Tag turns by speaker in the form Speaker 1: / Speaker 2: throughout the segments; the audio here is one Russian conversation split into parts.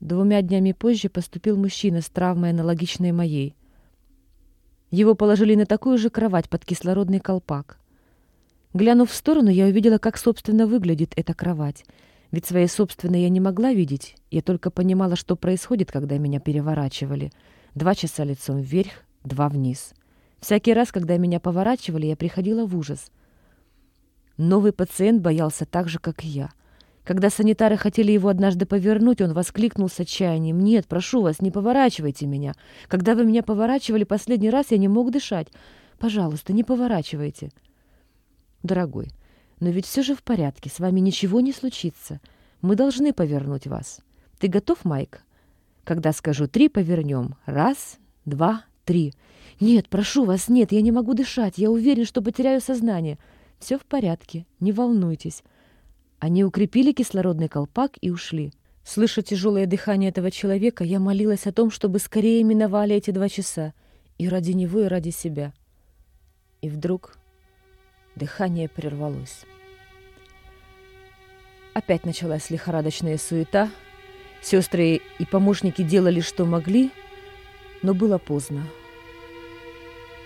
Speaker 1: Двумя днями позже поступил мужчина с травмой, аналогичной моей. Его положили на такую же кровать под кислородный колпак. Глянув в сторону, я увидела, как, собственно, выглядит эта кровать. Ведь своей собственной я не могла видеть. Я только понимала, что происходит, когда меня переворачивали. Два часа лицом вверх, два вниз. Всякий раз, когда меня поворачивали, я приходила в ужас. Новый пациент боялся так же, как и я. Когда санитары хотели его однажды повернуть, он воскликнул с отчаянием. «Нет, прошу вас, не поворачивайте меня. Когда вы меня поворачивали последний раз, я не мог дышать. Пожалуйста, не поворачивайте». «Дорогой, но ведь все же в порядке, с вами ничего не случится. Мы должны повернуть вас. Ты готов, Майк?» Когда скажу «три», повернем. Раз, два, три. «Нет, прошу вас, нет, я не могу дышать. Я уверен, что потеряю сознание». «Все в порядке, не волнуйтесь». Они укрепили кислородный колпак и ушли. Слыша тяжелое дыхание этого человека, я молилась о том, чтобы скорее миновали эти два часа. И ради него, и ради себя. И вдруг дыхание прервалось. Опять началась лихорадочная суета. Сестры и помощники делали, что могли, но было поздно.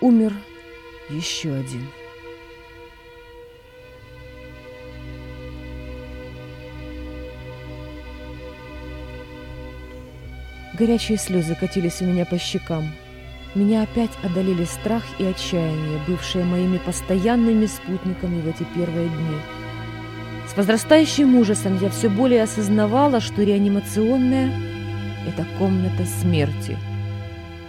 Speaker 1: Умер еще один. Горячие слезы катились у меня по щекам. Меня опять одолели страх и отчаяние, бывшие моими постоянными спутниками в эти первые дни. С возрастающим ужасом я все более осознавала, что реанимационная – это комната смерти.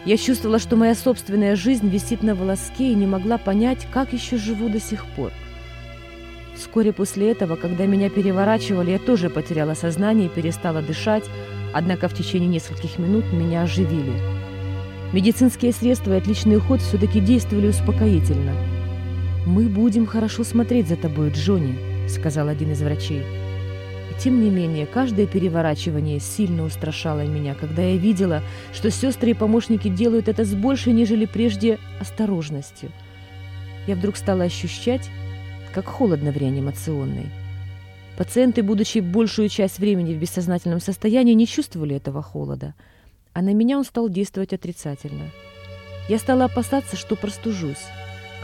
Speaker 1: Я чувствовала, что моя собственная жизнь висит на волоске и не могла понять, как еще живу до сих пор. Вскоре после этого, когда меня переворачивали, я тоже потеряла сознание и перестала дышать, Однако в течение нескольких минут меня оживили. Медицинские средства и отличный уход все-таки действовали успокоительно. «Мы будем хорошо смотреть за тобой, Джонни», — сказал один из врачей. И тем не менее, каждое переворачивание сильно устрашало меня, когда я видела, что сестры и помощники делают это с большей, нежели прежде, осторожностью. Я вдруг стала ощущать, как холодно в реанимационной. Пациенты, будучи большую часть времени в бессознательном состоянии, не чувствовали этого холода, а на меня он стал действовать отрицательно. Я стала опасаться, что простужусь.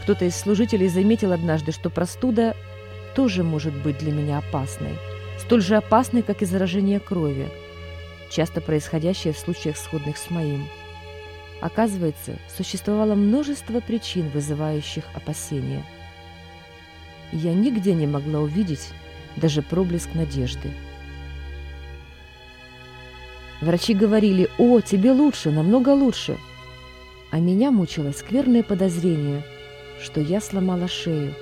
Speaker 1: Кто-то из служителей заметил однажды, что простуда тоже может быть для меня опасной, столь же опасной, как и заражение крови, часто происходящее в случаях сходных с моим. Оказывается, существовало множество причин, вызывающих опасения. Я нигде не могла увидеть даже проблеск надежды. Врачи говорили, «О, тебе лучше, намного лучше!» А меня мучило скверное подозрение, что я сломала шею.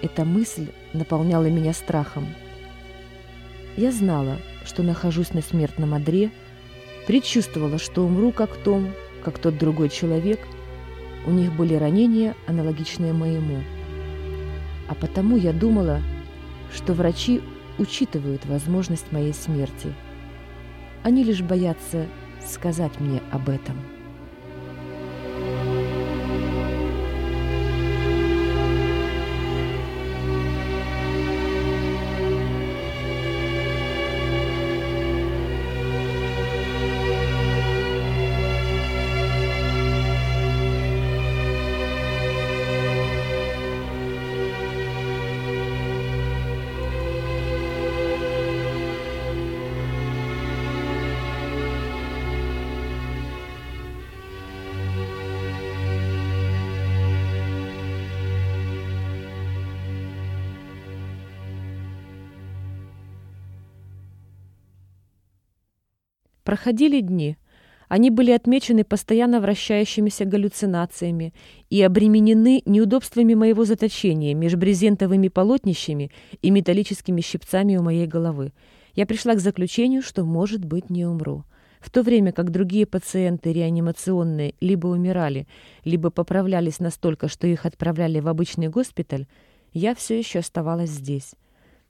Speaker 1: Эта мысль наполняла меня страхом. Я знала, что нахожусь на смертном одре, предчувствовала, что умру как том, как тот другой человек. У них были ранения, аналогичные моему. А потому я думала, что врачи учитывают возможность моей смерти. Они лишь боятся сказать мне об этом. Проходили дни. Они были отмечены постоянно вращающимися галлюцинациями и обременены неудобствами моего заточения между брезентовыми полотнищами и металлическими щипцами у моей головы. Я пришла к заключению, что, может быть, не умру. В то время как другие пациенты реанимационные либо умирали, либо поправлялись настолько, что их отправляли в обычный госпиталь, я все еще оставалась здесь.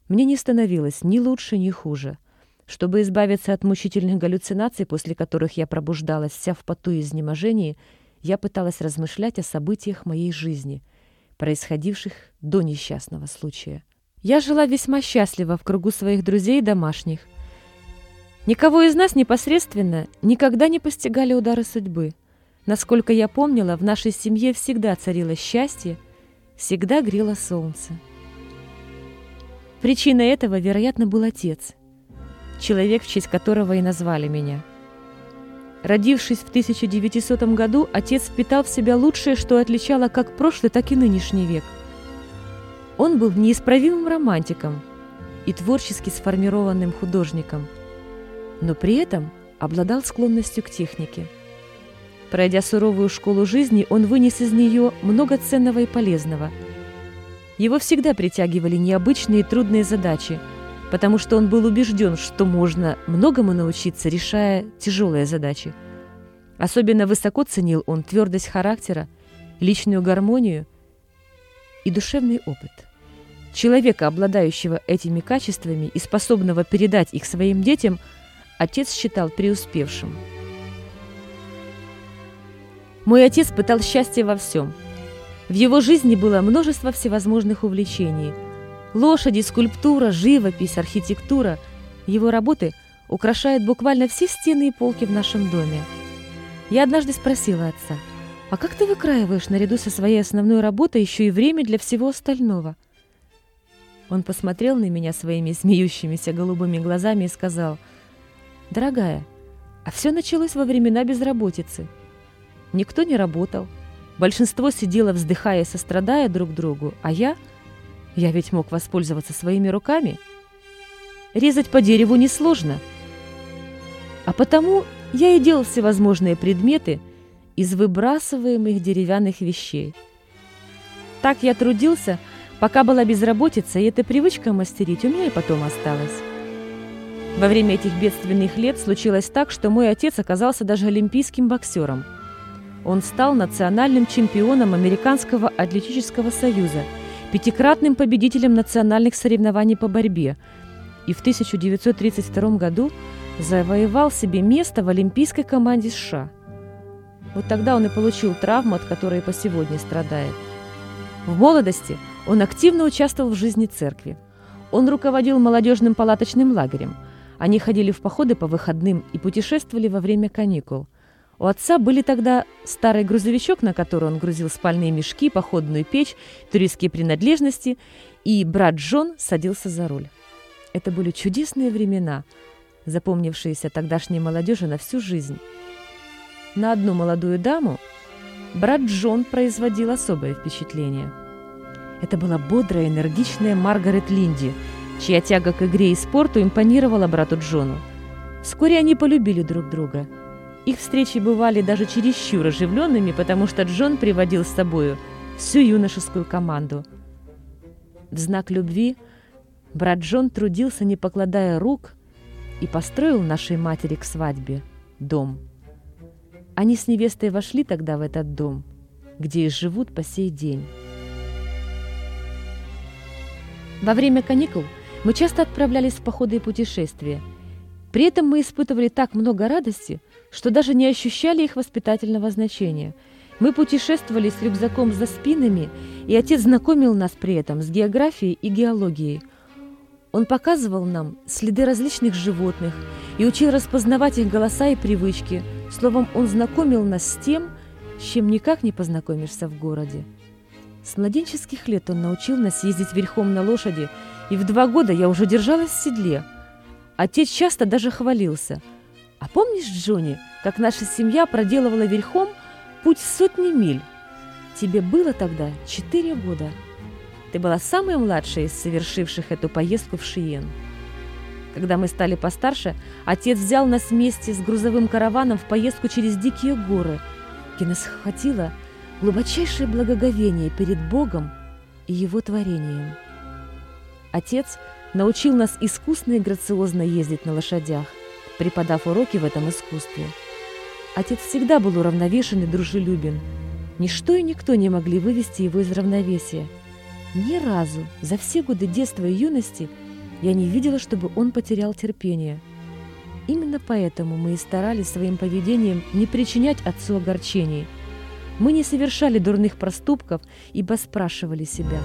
Speaker 1: Мне не становилось ни лучше, ни хуже. Чтобы избавиться от мучительных галлюцинаций, после которых я пробуждалась вся в поту и изнеможении, я пыталась размышлять о событиях моей жизни, происходивших до несчастного случая. Я жила весьма счастливо в кругу своих друзей и домашних. Никого из нас непосредственно никогда не постигали удары судьбы. Насколько я помнила, в нашей семье всегда царило счастье, всегда грело солнце. Причиной этого, вероятно, был отец, человек, в честь которого и назвали меня. Родившись в 1900 году, отец впитал в себя лучшее, что отличало как прошлый, так и нынешний век. Он был неисправимым романтиком и творчески сформированным художником, но при этом обладал склонностью к технике. Пройдя суровую школу жизни, он вынес из нее много ценного и полезного – его всегда притягивали необычные и трудные задачи, потому что он был убежден, что можно многому научиться, решая тяжелые задачи. Особенно высоко ценил он твердость характера, личную гармонию и душевный опыт. Человека, обладающего этими качествами и способного передать их своим детям, отец считал преуспевшим. Мой отец пытал счастье во всем – в его жизни было множество всевозможных увлечений. Лошади, скульптура, живопись, архитектура. Его работы украшают буквально все стены и полки в нашем доме. Я однажды спросила отца, «А как ты выкраиваешь наряду со своей основной работой еще и время для всего остального?» Он посмотрел на меня своими смеющимися голубыми глазами и сказал, «Дорогая, а все началось во времена безработицы. Никто не работал, Большинство сидело, вздыхая и сострадая друг другу, а я... Я ведь мог воспользоваться своими руками. Резать по дереву несложно. А потому я и делал всевозможные предметы из выбрасываемых деревянных вещей. Так я трудился, пока была безработица, и эта привычка мастерить у меня и потом осталась. Во время этих бедственных лет случилось так, что мой отец оказался даже олимпийским боксером – он стал национальным чемпионом Американского атлетического союза, пятикратным победителем национальных соревнований по борьбе и в 1932 году завоевал себе место в олимпийской команде США. Вот тогда он и получил травму, от которой по сегодня страдает. В молодости он активно участвовал в жизни церкви. Он руководил молодежным палаточным лагерем. Они ходили в походы по выходным и путешествовали во время каникул. У отца были тогда старый грузовичок, на который он грузил спальные мешки, походную печь, туристские принадлежности, и брат Джон садился за руль. Это были чудесные времена, запомнившиеся тогдашней молодежи на всю жизнь. На одну молодую даму брат Джон производил особое впечатление. Это была бодрая, энергичная Маргарет Линди, чья тяга к игре и спорту импонировала брату Джону. Вскоре они полюбили друг друга – их встречи бывали даже чересчур оживленными, потому что Джон приводил с собою всю юношескую команду. В знак любви брат Джон трудился, не покладая рук, и построил нашей матери к свадьбе дом. Они с невестой вошли тогда в этот дом, где и живут по сей день. Во время каникул мы часто отправлялись в походы и путешествия. При этом мы испытывали так много радости – что даже не ощущали их воспитательного значения. Мы путешествовали с рюкзаком за спинами, и отец знакомил нас при этом с географией и геологией. Он показывал нам следы различных животных и учил распознавать их голоса и привычки. Словом, он знакомил нас с тем, с чем никак не познакомишься в городе. С младенческих лет он научил нас ездить верхом на лошади, и в два года я уже держалась в седле. Отец часто даже хвалился – а помнишь, Джонни, как наша семья проделывала верхом путь сотни миль? Тебе было тогда четыре года. Ты была самой младшей из совершивших эту поездку в Шиен. Когда мы стали постарше, отец взял нас вместе с грузовым караваном в поездку через дикие горы, где нас охватило глубочайшее благоговение перед Богом и Его творением. Отец научил нас искусно и грациозно ездить на лошадях, преподав уроки в этом искусстве. Отец всегда был уравновешен и дружелюбен. Ничто и никто не могли вывести его из равновесия. Ни разу за все годы детства и юности я не видела, чтобы он потерял терпение. Именно поэтому мы и старались своим поведением не причинять отцу огорчений. Мы не совершали дурных проступков, ибо спрашивали себя,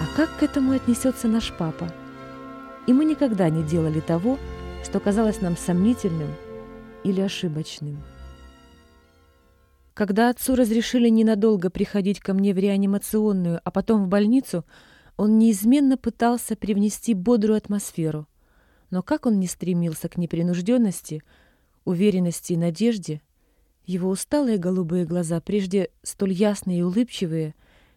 Speaker 1: а как к этому отнесется наш папа? И мы никогда не делали того, что казалось нам сомнительным или ошибочным. Когда отцу разрешили ненадолго приходить ко мне в реанимационную, а потом в больницу, он неизменно пытался привнести бодрую атмосферу. Но как он не стремился к непринужденности, уверенности и надежде, его усталые голубые глаза, прежде столь ясные и улыбчивые,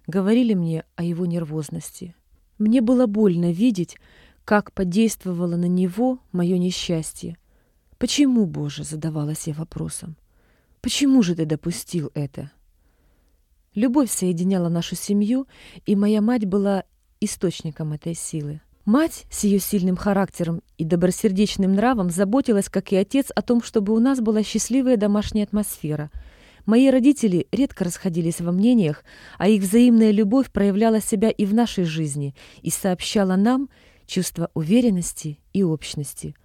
Speaker 1: говорили мне о его нервозности. Мне было больно видеть, как подействовало на него мое несчастье. «Почему, Боже?» — задавалась я вопросом. «Почему же ты допустил это?» Любовь соединяла нашу семью, и моя мать была источником этой силы. Мать с ее сильным характером и добросердечным нравом заботилась, как и отец, о том, чтобы у нас была счастливая домашняя атмосфера. Мои родители редко расходились во мнениях, а их взаимная любовь проявляла себя и в нашей жизни и сообщала нам чувство уверенности и общности –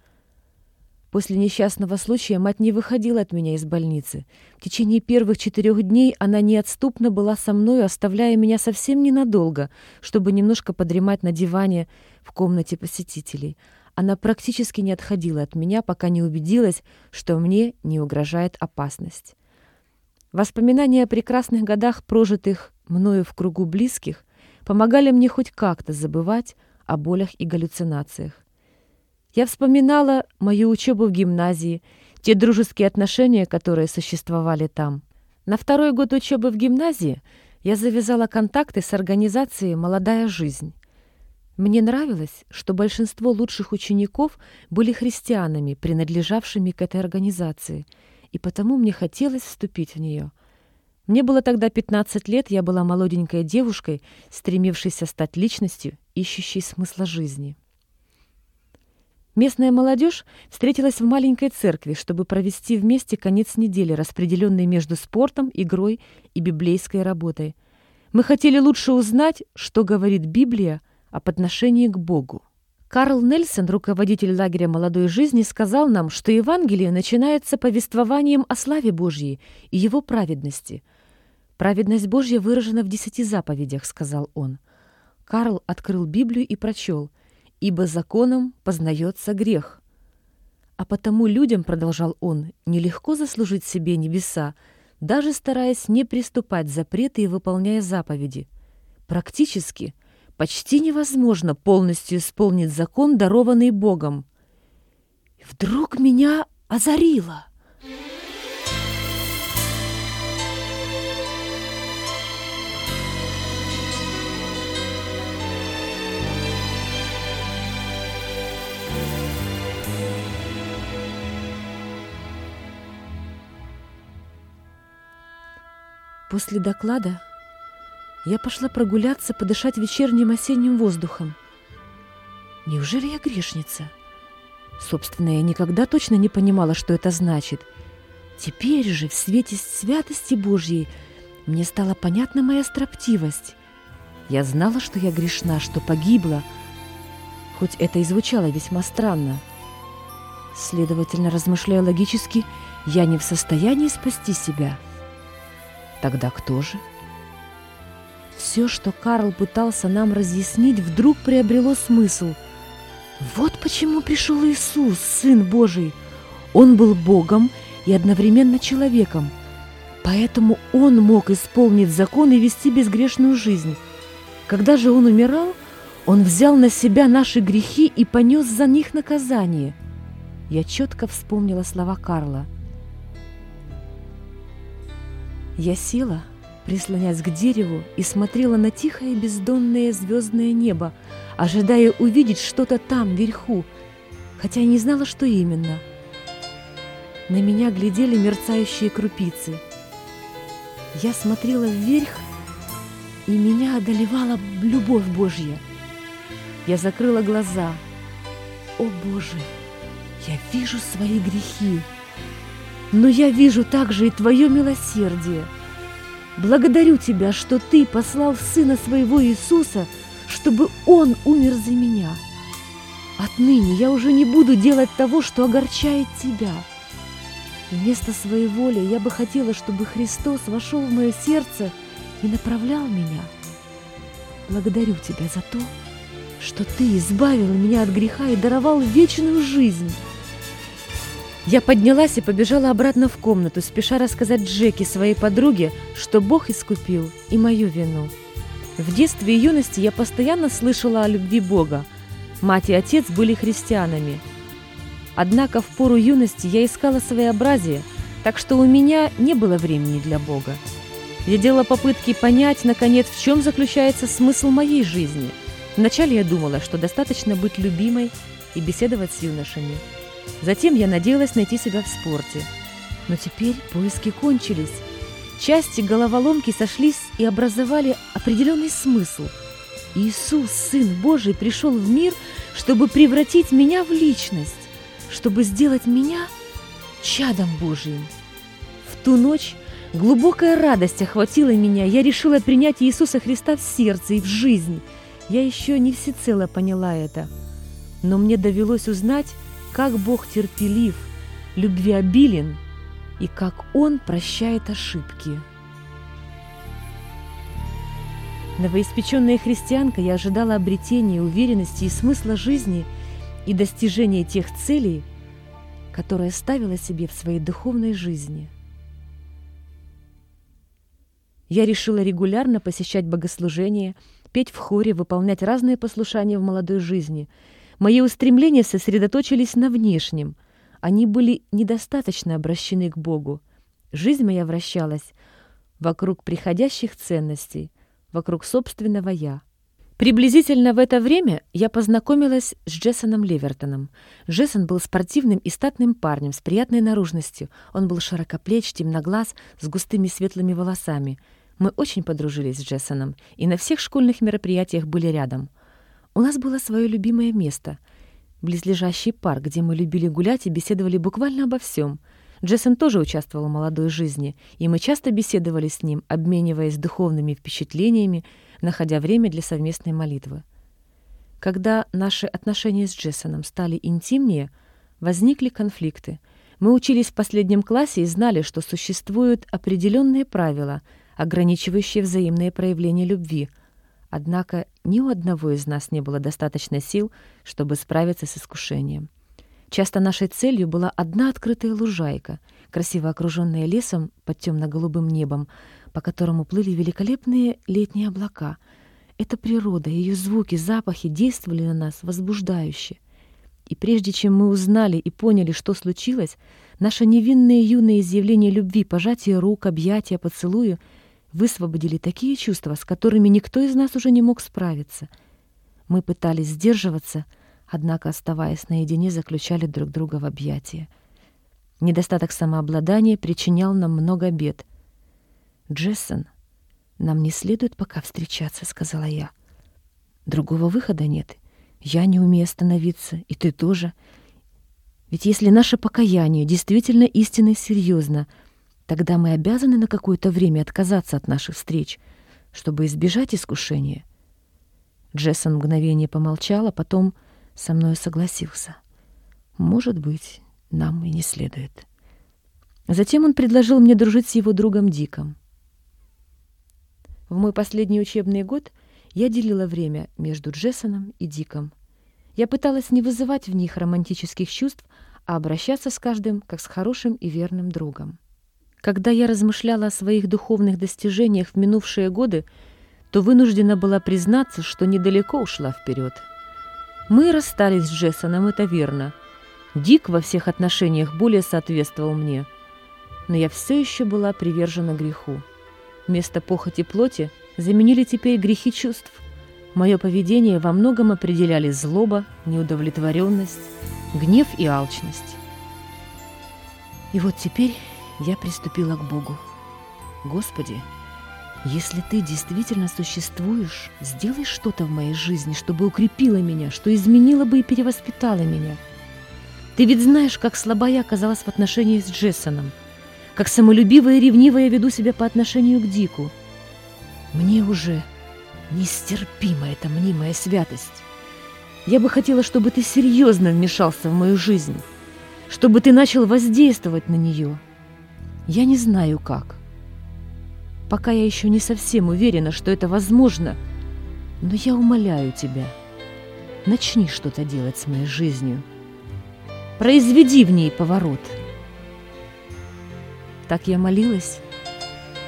Speaker 1: После несчастного случая мать не выходила от меня из больницы. В течение первых четырех дней она неотступно была со мной, оставляя меня совсем ненадолго, чтобы немножко подремать на диване в комнате посетителей. Она практически не отходила от меня, пока не убедилась, что мне не угрожает опасность. Воспоминания о прекрасных годах, прожитых мною в кругу близких, помогали мне хоть как-то забывать о болях и галлюцинациях. Я вспоминала мою учебу в гимназии, те дружеские отношения, которые существовали там. На второй год учебы в гимназии я завязала контакты с организацией «Молодая жизнь». Мне нравилось, что большинство лучших учеников были христианами, принадлежавшими к этой организации, и потому мне хотелось вступить в нее. Мне было тогда 15 лет, я была молоденькой девушкой, стремившейся стать личностью, ищущей смысла жизни. Местная молодежь встретилась в маленькой церкви, чтобы провести вместе конец недели, распределенный между спортом, игрой и библейской работой. Мы хотели лучше узнать, что говорит Библия о подношении к Богу. Карл Нельсон, руководитель лагеря молодой жизни, сказал нам, что Евангелие начинается повествованием о славе Божьей и его праведности. «Праведность Божья выражена в десяти заповедях», — сказал он. Карл открыл Библию и прочел — ибо законом познается грех. А потому людям, продолжал он, нелегко заслужить себе небеса, даже стараясь не приступать запреты и выполняя заповеди. Практически, почти невозможно полностью исполнить закон, дарованный Богом. И вдруг меня озарило. После доклада я пошла прогуляться, подышать вечерним осенним воздухом. Неужели я грешница? Собственно, я никогда точно не понимала, что это значит. Теперь же, в свете святости Божьей, мне стала понятна моя строптивость. Я знала, что я грешна, что погибла, хоть это и звучало весьма странно. Следовательно, размышляя логически, я не в состоянии спасти себя — Тогда кто же? Все, что Карл пытался нам разъяснить, вдруг приобрело смысл. Вот почему пришел Иисус, Сын Божий. Он был Богом и одновременно человеком. Поэтому Он мог исполнить закон и вести безгрешную жизнь. Когда же Он умирал, Он взял на себя наши грехи и понес за них наказание. Я четко вспомнила слова Карла – я села, прислонясь к дереву, и смотрела на тихое бездонное звездное небо, ожидая увидеть что-то там, вверху, хотя не знала, что именно. На меня глядели мерцающие крупицы. Я смотрела вверх, и меня одолевала любовь Божья. Я закрыла глаза. О Боже, я вижу свои грехи но я вижу также и Твое милосердие. Благодарю Тебя, что Ты послал Сына Своего Иисуса, чтобы Он умер за меня. Отныне я уже не буду делать того, что огорчает Тебя. Вместо своей воли я бы хотела, чтобы Христос вошел в мое сердце и направлял меня. Благодарю Тебя за то, что Ты избавил меня от греха и даровал вечную жизнь. Я поднялась и побежала обратно в комнату, спеша рассказать Джеки, своей подруге, что Бог искупил и мою вину. В детстве и юности я постоянно слышала о любви Бога. Мать и отец были христианами. Однако в пору юности я искала своеобразие, так что у меня не было времени для Бога. Я делала попытки понять, наконец, в чем заключается смысл моей жизни. Вначале я думала, что достаточно быть любимой и беседовать с юношами. Затем я надеялась найти себя в спорте. Но теперь поиски кончились. Части головоломки сошлись и образовали определенный смысл. Иисус, Сын Божий, пришел в мир, чтобы превратить меня в личность, чтобы сделать меня чадом Божиим. В ту ночь глубокая радость охватила меня. Я решила принять Иисуса Христа в сердце и в жизнь. Я еще не всецело поняла это. Но мне довелось узнать, как Бог терпелив, любвеобилен и как Он прощает ошибки. Новоиспеченная христианка, я ожидала обретения, уверенности и смысла жизни и достижения тех целей, которые ставила себе в своей духовной жизни. Я решила регулярно посещать богослужения, петь в хоре, выполнять разные послушания в молодой жизни – Мои устремления сосредоточились на внешнем. Они были недостаточно обращены к Богу. Жизнь моя вращалась вокруг приходящих ценностей, вокруг собственного «я». Приблизительно в это время я познакомилась с Джессоном Левертоном. Джессон был спортивным и статным парнем с приятной наружностью. Он был широкоплеч, темноглаз, с густыми светлыми волосами. Мы очень подружились с Джессоном и на всех школьных мероприятиях были рядом. У нас было свое любимое место — близлежащий парк, где мы любили гулять и беседовали буквально обо всем. Джессен тоже участвовал в молодой жизни, и мы часто беседовали с ним, обмениваясь духовными впечатлениями, находя время для совместной молитвы. Когда наши отношения с Джессоном стали интимнее, возникли конфликты. Мы учились в последнем классе и знали, что существуют определенные правила, ограничивающие взаимное проявление любви — Однако ни у одного из нас не было достаточно сил, чтобы справиться с искушением. Часто нашей целью была одна открытая лужайка, красиво окруженная лесом под темно-голубым небом, по которому плыли великолепные летние облака. Эта природа, ее звуки, запахи действовали на нас возбуждающе. И прежде чем мы узнали и поняли, что случилось, наше невинное юное изъявление любви, пожатие рук, объятия, поцелую — высвободили такие чувства, с которыми никто из нас уже не мог справиться. Мы пытались сдерживаться, однако, оставаясь наедине, заключали друг друга в объятия. Недостаток самообладания причинял нам много бед. «Джессон, нам не следует пока встречаться», — сказала я. «Другого выхода нет. Я не умею остановиться, и ты тоже. Ведь если наше покаяние действительно истинно и серьезно — Тогда мы обязаны на какое-то время отказаться от наших встреч, чтобы избежать искушения. Джессон мгновение помолчал, а потом со мной согласился. Может быть, нам и не следует. Затем он предложил мне дружить с его другом Диком. В мой последний учебный год я делила время между Джессоном и Диком. Я пыталась не вызывать в них романтических чувств, а обращаться с каждым как с хорошим и верным другом. Когда я размышляла о своих духовных достижениях в минувшие годы, то вынуждена была признаться, что недалеко ушла вперед. Мы расстались с Джессоном, это верно. Дик во всех отношениях более соответствовал мне. Но я все еще была привержена греху. Вместо похоти плоти заменили теперь грехи чувств. Мое поведение во многом определяли злоба, неудовлетворенность, гнев и алчность. И вот теперь я приступила к Богу. Господи, если Ты действительно существуешь, сделай что-то в моей жизни, чтобы укрепило меня, что изменило бы и перевоспитало меня. Ты ведь знаешь, как слаба я оказалась в отношении с Джессоном, как самолюбиво и ревниво я веду себя по отношению к Дику. Мне уже нестерпима эта мнимая святость. Я бы хотела, чтобы ты серьезно вмешался в мою жизнь, чтобы ты начал воздействовать на нее – я не знаю как. Пока я еще не совсем уверена, что это возможно, но я умоляю тебя, начни что-то делать с моей жизнью. произведи в ней поворот. Так я молилась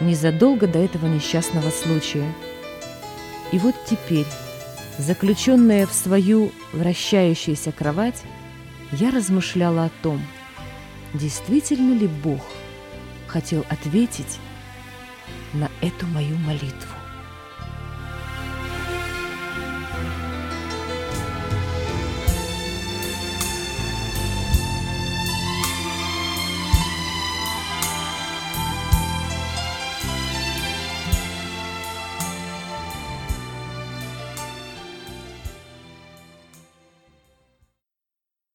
Speaker 1: незадолго до этого несчастного случая. И вот теперь, заключенная в свою вращающуюся кровать, я размышляла о том, действительно ли Бог хотел ответить на эту мою молитву.